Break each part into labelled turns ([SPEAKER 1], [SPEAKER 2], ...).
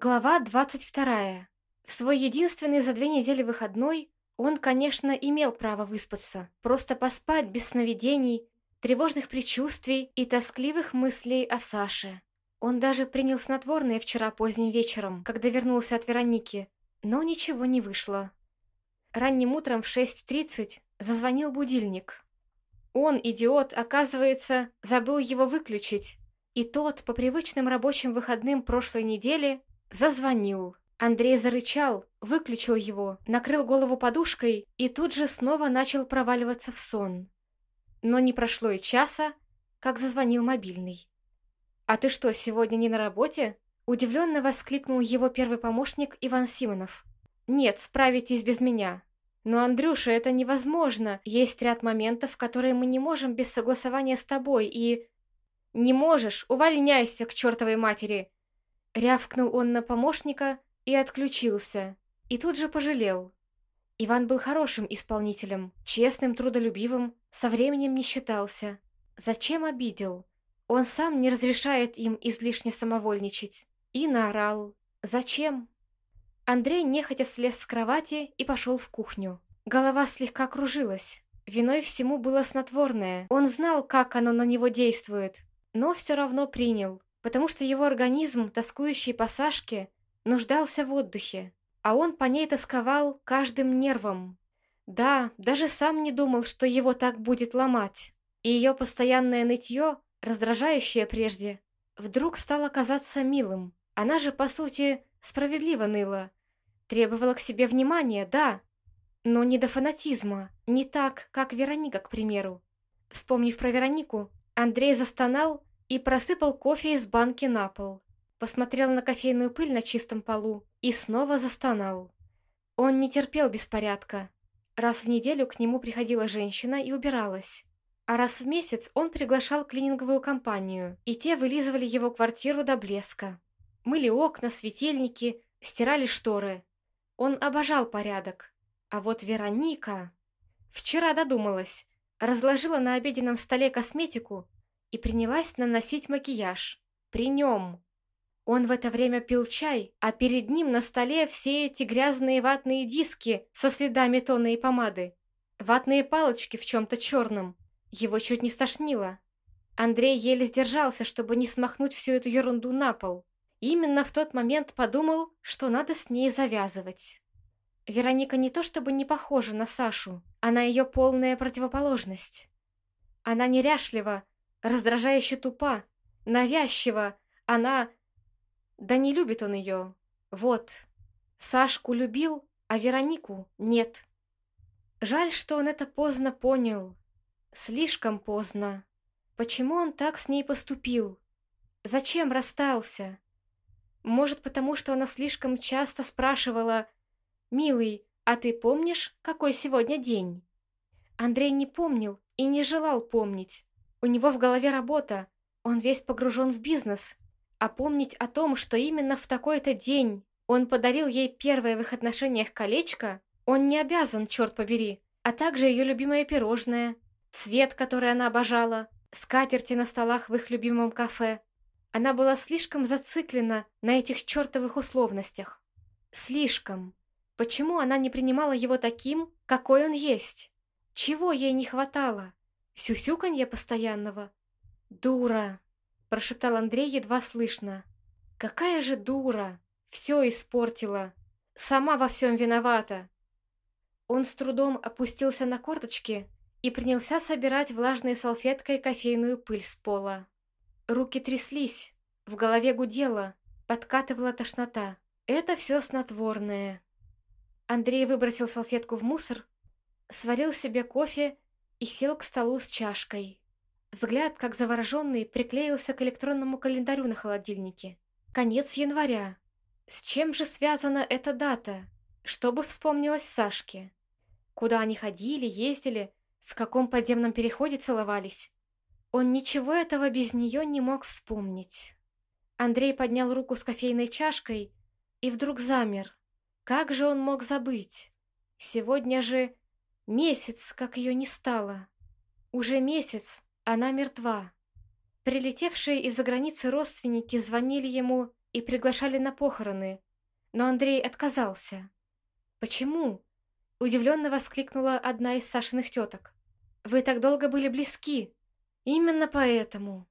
[SPEAKER 1] Глава 22. В свой единственный за две недели выходной он, конечно, имел право выспаться, просто поспать без сновидений, тревожных предчувствий и тоскливых мыслей о Саше. Он даже принял снотворное вчера поздним вечером, когда вернулся от Вероники, но ничего не вышло. Ранним утром в 6.30 зазвонил будильник. Он, идиот, оказывается, забыл его выключить, и тот по привычным рабочим выходным прошлой недели Зазвонил. Андрей зарычал, выключил его, накрыл голову подушкой и тут же снова начал проваливаться в сон. Но не прошло и часа, как зазвонил мобильный. «А ты что, сегодня не на работе?» Удивленно воскликнул его первый помощник Иван Симонов. «Нет, справитесь без меня. Но, Андрюша, это невозможно. Есть ряд моментов, которые мы не можем без согласования с тобой, и...» «Не можешь, увольняйся к чертовой матери!» Рявкнул он на помощника и отключился. И тут же пожалел. Иван был хорошим исполнителем, честным, трудолюбивым, со временем не считался. Зачем обидел? Он сам не разрешает им излишне самовольничать. И наорал. Зачем? Андрей нехотя слез с кровати и пошел в кухню. Голова слегка кружилась. Виной всему было снотворное. Он знал, как оно на него действует, но все равно принял потому что его организм, тоскующий по Сашке, нуждался в отдыхе, а он по ней тосковал каждым нервом. Да, даже сам не думал, что его так будет ломать. И ее постоянное нытье, раздражающее прежде, вдруг стало казаться милым. Она же, по сути, справедливо ныла. Требовала к себе внимания, да, но не до фанатизма, не так, как Вероника, к примеру. Вспомнив про Веронику, Андрей застонал и просыпал кофе из банки на пол. Посмотрел на кофейную пыль на чистом полу и снова застонал. Он не терпел беспорядка. Раз в неделю к нему приходила женщина и убиралась. А раз в месяц он приглашал клининговую компанию, и те вылизывали его квартиру до блеска. Мыли окна, светильники, стирали шторы. Он обожал порядок. А вот Вероника... Вчера додумалась. Разложила на обеденном столе косметику и принялась наносить макияж. При нем. Он в это время пил чай, а перед ним на столе все эти грязные ватные диски со следами тона и помады. Ватные палочки в чем-то черном. Его чуть не стошнило. Андрей еле сдержался, чтобы не смахнуть всю эту ерунду на пол. именно в тот момент подумал, что надо с ней завязывать. Вероника не то чтобы не похожа на Сашу, она ее полная противоположность. Она неряшлива, раздражающе тупа, навязчива. Она... Да не любит он ее. Вот. Сашку любил, а Веронику нет. Жаль, что он это поздно понял. Слишком поздно. Почему он так с ней поступил? Зачем расстался? Может, потому что она слишком часто спрашивала «Милый, а ты помнишь, какой сегодня день?» Андрей не помнил и не желал помнить. У него в голове работа, он весь погружен в бизнес. А помнить о том, что именно в такой-то день он подарил ей первое в их отношениях колечко, он не обязан, черт побери, а также ее любимое пирожное, цвет, который она обожала, скатерти на столах в их любимом кафе. Она была слишком зациклена на этих чертовых условностях. Слишком. Почему она не принимала его таким, какой он есть? Чего ей не хватало? Сюсюканье постоянного. «Дура!» – прошептал Андрей едва слышно. «Какая же дура! Все испортила! Сама во всем виновата!» Он с трудом опустился на корточки и принялся собирать влажной салфеткой кофейную пыль с пола. Руки тряслись, в голове гудело, подкатывала тошнота. Это все снотворное. Андрей выбросил салфетку в мусор, сварил себе кофе и сел к столу с чашкой. Взгляд, как завороженный, приклеился к электронному календарю на холодильнике. Конец января. С чем же связана эта дата? Что бы вспомнилось Сашке? Куда они ходили, ездили, в каком подземном переходе целовались? Он ничего этого без нее не мог вспомнить. Андрей поднял руку с кофейной чашкой и вдруг замер. Как же он мог забыть? Сегодня же Месяц, как ее не стало. Уже месяц она мертва. Прилетевшие из-за границы родственники звонили ему и приглашали на похороны, но Андрей отказался. «Почему?» — удивленно воскликнула одна из Сашиных теток. «Вы так долго были близки!» «Именно поэтому!»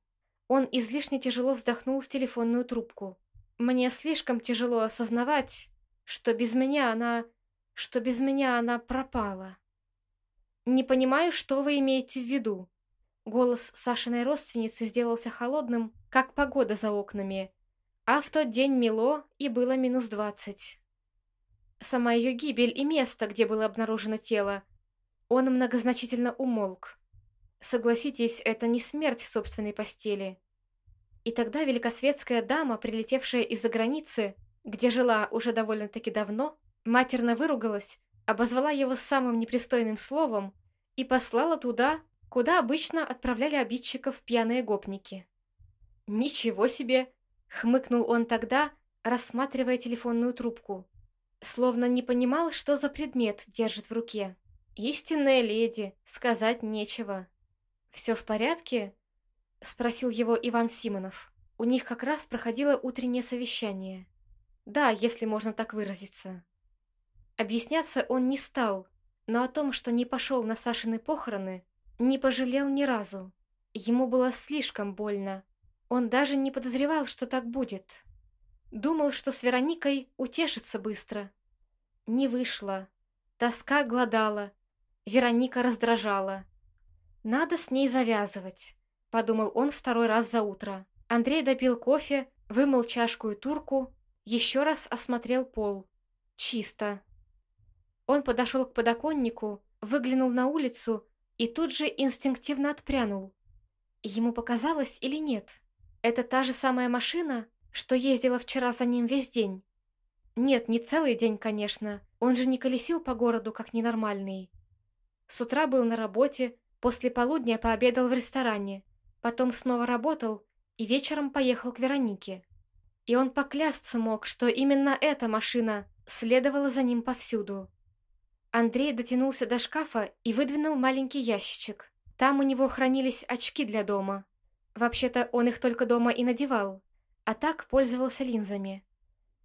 [SPEAKER 1] Он излишне тяжело вздохнул в телефонную трубку. «Мне слишком тяжело осознавать, что без меня она... что без меня она пропала». «Не понимаю, что вы имеете в виду». Голос Сашиной родственницы сделался холодным, как погода за окнами, а в тот день мело и было минус двадцать. Сама ее гибель и место, где было обнаружено тело. Он многозначительно умолк. Согласитесь, это не смерть в собственной постели. И тогда великосветская дама, прилетевшая из-за границы, где жила уже довольно-таки давно, матерно выругалась, обозвала его самым непристойным словом и послала туда, куда обычно отправляли обидчиков пьяные гопники. «Ничего себе!» Хмыкнул он тогда, рассматривая телефонную трубку. Словно не понимал, что за предмет держит в руке. «Истинная леди, сказать нечего». «Все в порядке?» — спросил его Иван Симонов. У них как раз проходило утреннее совещание. Да, если можно так выразиться. Объясняться он не стал, но о том, что не пошел на Сашины похороны, не пожалел ни разу. Ему было слишком больно, он даже не подозревал, что так будет. Думал, что с Вероникой утешится быстро. Не вышло. Тоска глодала. Вероника раздражала. «Надо с ней завязывать», — подумал он второй раз за утро. Андрей допил кофе, вымыл чашку и турку, еще раз осмотрел пол. Чисто. Он подошел к подоконнику, выглянул на улицу и тут же инстинктивно отпрянул. Ему показалось или нет? Это та же самая машина, что ездила вчера за ним весь день? Нет, не целый день, конечно. Он же не колесил по городу, как ненормальный. С утра был на работе, после полудня пообедал в ресторане, потом снова работал и вечером поехал к Веронике. И он поклясться мог, что именно эта машина следовала за ним повсюду. Андрей дотянулся до шкафа и выдвинул маленький ящичек. Там у него хранились очки для дома. Вообще-то он их только дома и надевал, а так пользовался линзами.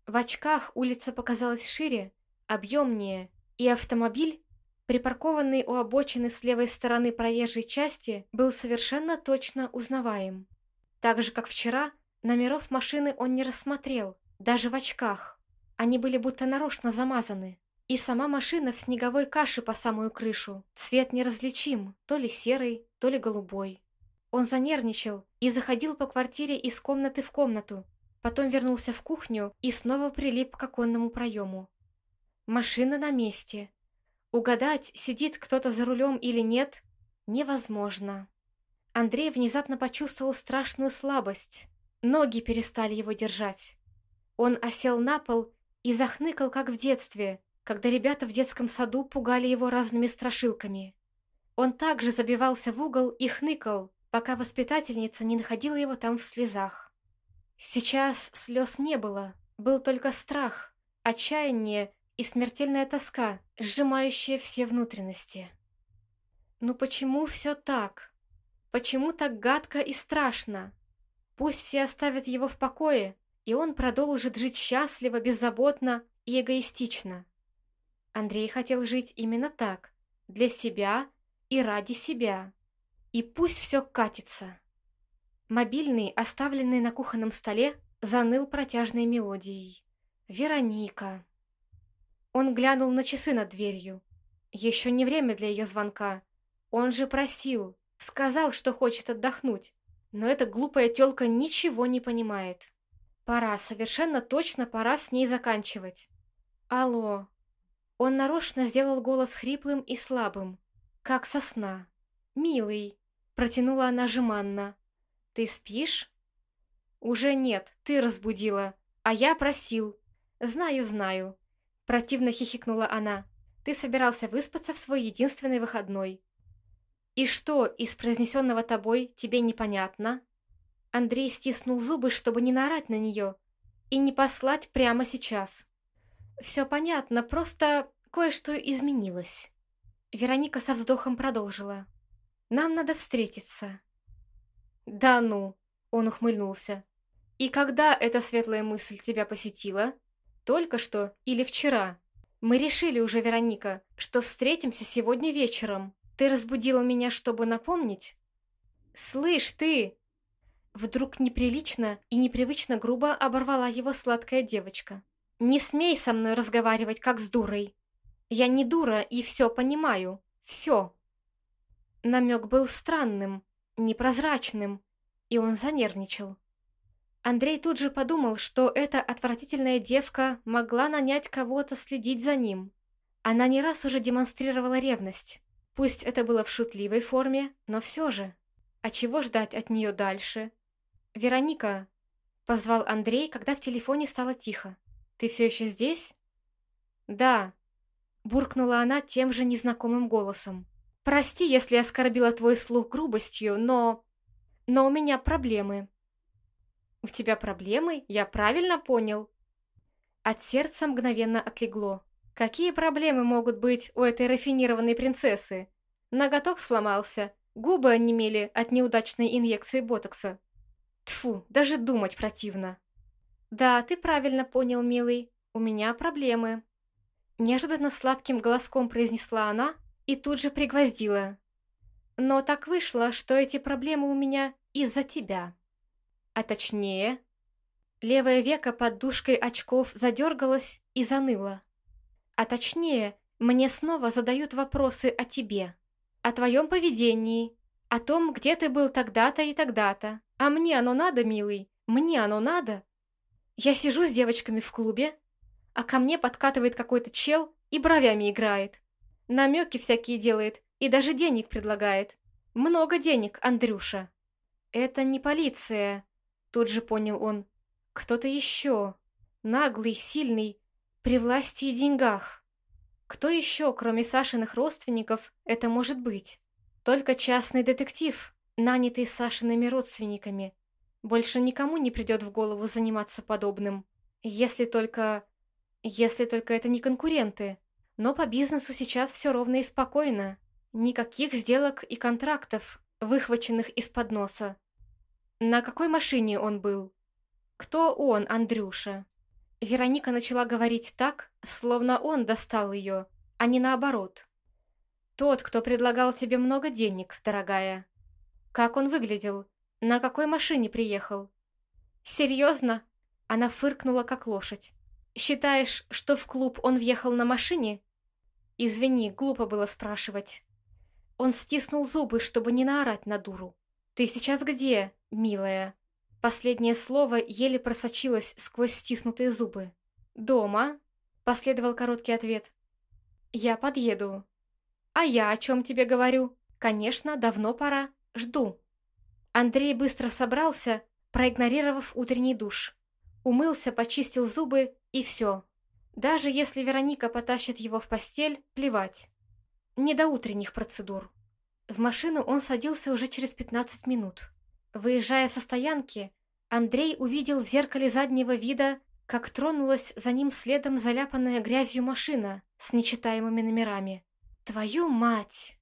[SPEAKER 1] В очках улица показалась шире, объемнее, и автомобиль, припаркованный у обочины с левой стороны проезжей части, был совершенно точно узнаваем. Так же, как вчера, номеров машины он не рассмотрел, даже в очках. Они были будто нарочно замазаны. И сама машина в снеговой каше по самую крышу. Цвет неразличим, то ли серый, то ли голубой. Он занервничал и заходил по квартире из комнаты в комнату, потом вернулся в кухню и снова прилип к оконному проему. Машина на месте. Угадать, сидит кто-то за рулем или нет, невозможно. Андрей внезапно почувствовал страшную слабость. Ноги перестали его держать. Он осел на пол и захныкал, как в детстве, когда ребята в детском саду пугали его разными страшилками. Он также забивался в угол и хныкал, пока воспитательница не находила его там в слезах. Сейчас слез не было, был только страх, отчаяние и смертельная тоска, сжимающая все внутренности. Ну почему все так? Почему так гадко и страшно? Пусть все оставят его в покое, и он продолжит жить счастливо, беззаботно и эгоистично. Андрей хотел жить именно так, для себя и ради себя. И пусть все катится. Мобильный, оставленный на кухонном столе, заныл протяжной мелодией. Вероника. Он глянул на часы над дверью. Еще не время для ее звонка. Он же просил, сказал, что хочет отдохнуть. Но эта глупая тёлка ничего не понимает. Пора, совершенно точно пора с ней заканчивать. Алло. Он нарочно сделал голос хриплым и слабым, как сосна. «Милый, Протянула она жеманно. «Ты спишь?» «Уже нет, ты разбудила, а я просил». «Знаю, знаю», — противно хихикнула она. «Ты собирался выспаться в свой единственный выходной». «И что из произнесенного тобой тебе непонятно?» Андрей стиснул зубы, чтобы не наорать на нее и не послать прямо сейчас. «Все понятно, просто кое-что изменилось». Вероника со вздохом продолжила. Нам надо встретиться». «Да ну!» — он ухмыльнулся. И когда эта светлая мысль тебя посетила? Только что или вчера? Мы решили уже, Вероника, что встретимся сегодня вечером. Ты разбудила меня, чтобы напомнить? Слышь, ты! Вдруг неприлично и непривычно грубо оборвала его сладкая девочка. «Не смей со мной разговаривать, как с дурой. Я не дура и все понимаю. Все». Намек был странным, непрозрачным, и он занервничал. Андрей тут же подумал, что эта отвратительная девка могла нанять кого-то следить за ним. Она не раз уже демонстрировала ревность. Пусть это было в шутливой форме, но все же. А чего ждать от нее дальше? «Вероника!» — позвал Андрей, когда в телефоне стало тихо. «Ты все еще здесь?» «Да», — буркнула она тем же незнакомым голосом. «Прости, если оскорбила твой слух грубостью, но... но у меня проблемы». «У тебя проблемы? Я правильно понял?» От сердца мгновенно отлегло. Какие проблемы могут быть у этой рафинированной принцессы? Ноготок сломался, губы онемели от неудачной инъекции ботокса. Тфу, даже думать противно. Да, ты правильно понял, милый. У меня проблемы. Неожиданно сладким голоском произнесла она и тут же пригвоздила. Но так вышло, что эти проблемы у меня из-за тебя. А точнее, левое веко под дужкой очков задергалось и заныло. А точнее, мне снова задают вопросы о тебе, о твоем поведении, о том, где ты был тогда-то и тогда-то. А мне оно надо, милый? Мне оно надо? Я сижу с девочками в клубе, а ко мне подкатывает какой-то чел и бровями играет. Намеки всякие делает и даже денег предлагает. Много денег, Андрюша. Это не полиция, Тут же понял он. Кто-то еще. Наглый, сильный, при власти и деньгах. Кто еще, кроме Сашиных родственников, это может быть? Только частный детектив, нанятый Сашиными родственниками. Больше никому не придет в голову заниматься подобным. Если только... Если только это не конкуренты. Но по бизнесу сейчас все ровно и спокойно. Никаких сделок и контрактов, выхваченных из-под носа. На какой машине он был? Кто он, Андрюша? Вероника начала говорить так, словно он достал ее, а не наоборот. Тот, кто предлагал тебе много денег, дорогая. Как он выглядел? На какой машине приехал? Серьезно? Она фыркнула, как лошадь. Считаешь, что в клуб он въехал на машине? Извини, глупо было спрашивать. Он стиснул зубы, чтобы не наорать на дуру. «Ты сейчас где, милая?» Последнее слово еле просочилось сквозь стиснутые зубы. «Дома?» — последовал короткий ответ. «Я подъеду». «А я о чем тебе говорю?» «Конечно, давно пора. Жду». Андрей быстро собрался, проигнорировав утренний душ. Умылся, почистил зубы и все. Даже если Вероника потащит его в постель, плевать. Не до утренних процедур. В машину он садился уже через 15 минут. Выезжая со стоянки, Андрей увидел в зеркале заднего вида, как тронулась за ним следом заляпанная грязью машина с нечитаемыми номерами. «Твою мать!»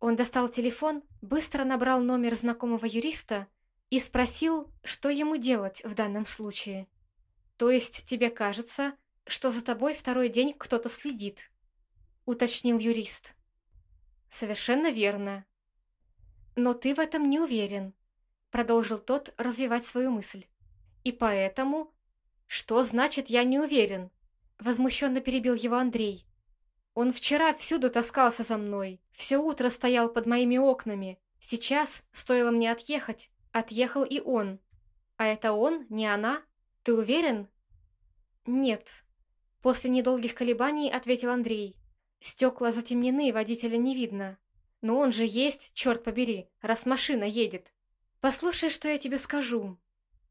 [SPEAKER 1] Он достал телефон, быстро набрал номер знакомого юриста и спросил, что ему делать в данном случае. «То есть тебе кажется, что за тобой второй день кто-то следит?» — уточнил юрист. «Совершенно верно». «Но ты в этом не уверен», — продолжил тот развивать свою мысль. «И поэтому...» «Что значит «я не уверен»?» Возмущенно перебил его Андрей. «Он вчера всюду таскался за мной, все утро стоял под моими окнами. Сейчас, стоило мне отъехать, отъехал и он. А это он, не она? Ты уверен?» «Нет», — после недолгих колебаний ответил Андрей. Стекла затемнены, водителя не видно. Но он же есть, черт побери, раз машина едет. Послушай, что я тебе скажу.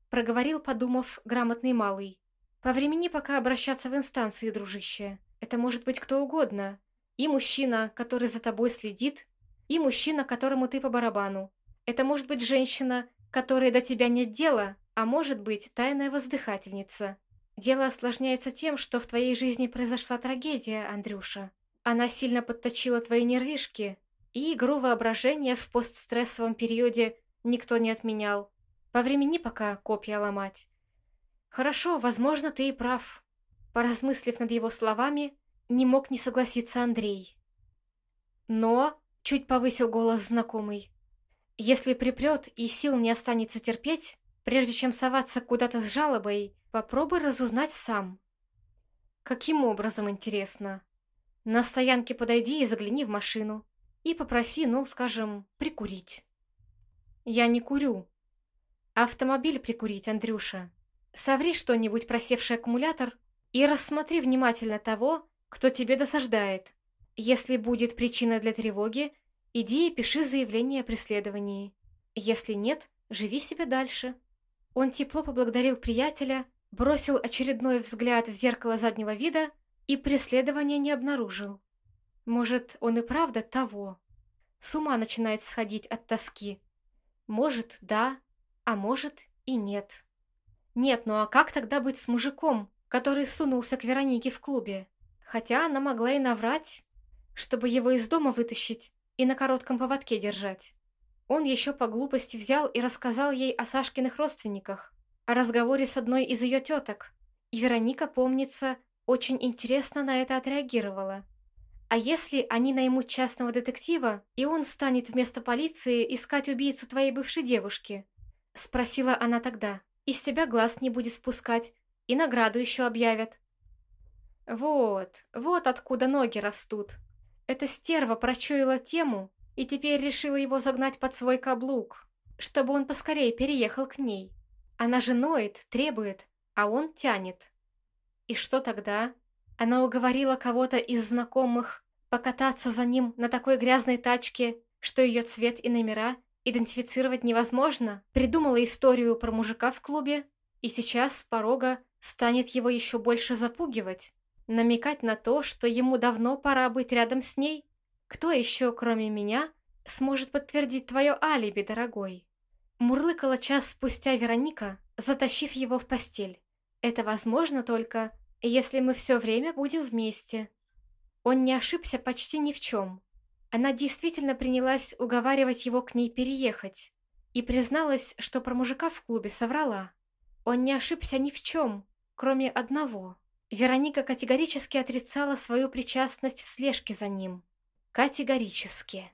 [SPEAKER 1] Проговорил, подумав, грамотный малый. По времени пока обращаться в инстанции, дружище. Это может быть кто угодно. И мужчина, который за тобой следит, и мужчина, которому ты по барабану. Это может быть женщина, которой до тебя нет дела, а может быть тайная воздыхательница. Дело осложняется тем, что в твоей жизни произошла трагедия, Андрюша. Она сильно подточила твои нервишки, и игру воображения в постстрессовом периоде никто не отменял. Повремени пока копья ломать. Хорошо, возможно, ты и прав. Поразмыслив над его словами, не мог не согласиться Андрей. Но, чуть повысил голос знакомый, если припрет и сил не останется терпеть, прежде чем соваться куда-то с жалобой, попробуй разузнать сам. Каким образом, интересно? На стоянке подойди и загляни в машину. И попроси, ну, скажем, прикурить. Я не курю. Автомобиль прикурить, Андрюша. Соври что-нибудь про севший аккумулятор и рассмотри внимательно того, кто тебе досаждает. Если будет причина для тревоги, иди и пиши заявление о преследовании. Если нет, живи себе дальше. Он тепло поблагодарил приятеля, бросил очередной взгляд в зеркало заднего вида и преследования не обнаружил. Может, он и правда того. С ума начинает сходить от тоски. Может, да, а может и нет. Нет, ну а как тогда быть с мужиком, который сунулся к Веронике в клубе? Хотя она могла и наврать, чтобы его из дома вытащить и на коротком поводке держать. Он еще по глупости взял и рассказал ей о Сашкиных родственниках, о разговоре с одной из ее теток, и Вероника, помнится, очень интересно на это отреагировала. А если они наймут частного детектива, и он станет вместо полиции искать убийцу твоей бывшей девушки? Спросила она тогда. Из тебя глаз не будет спускать, и награду еще объявят. Вот, вот откуда ноги растут. Эта стерва прочуяла тему и теперь решила его загнать под свой каблук, чтобы он поскорее переехал к ней. Она же ноет, требует, а он тянет. И что тогда? Она уговорила кого-то из знакомых покататься за ним на такой грязной тачке, что ее цвет и номера идентифицировать невозможно, придумала историю про мужика в клубе, и сейчас с порога станет его еще больше запугивать, намекать на то, что ему давно пора быть рядом с ней. Кто еще, кроме меня, сможет подтвердить твое алиби, дорогой? Мурлыкала час спустя Вероника, затащив его в постель. Это возможно только, если мы все время будем вместе. Он не ошибся почти ни в чем. Она действительно принялась уговаривать его к ней переехать и призналась, что про мужика в клубе соврала. Он не ошибся ни в чем, кроме одного. Вероника категорически отрицала свою причастность в слежке за ним. Категорически.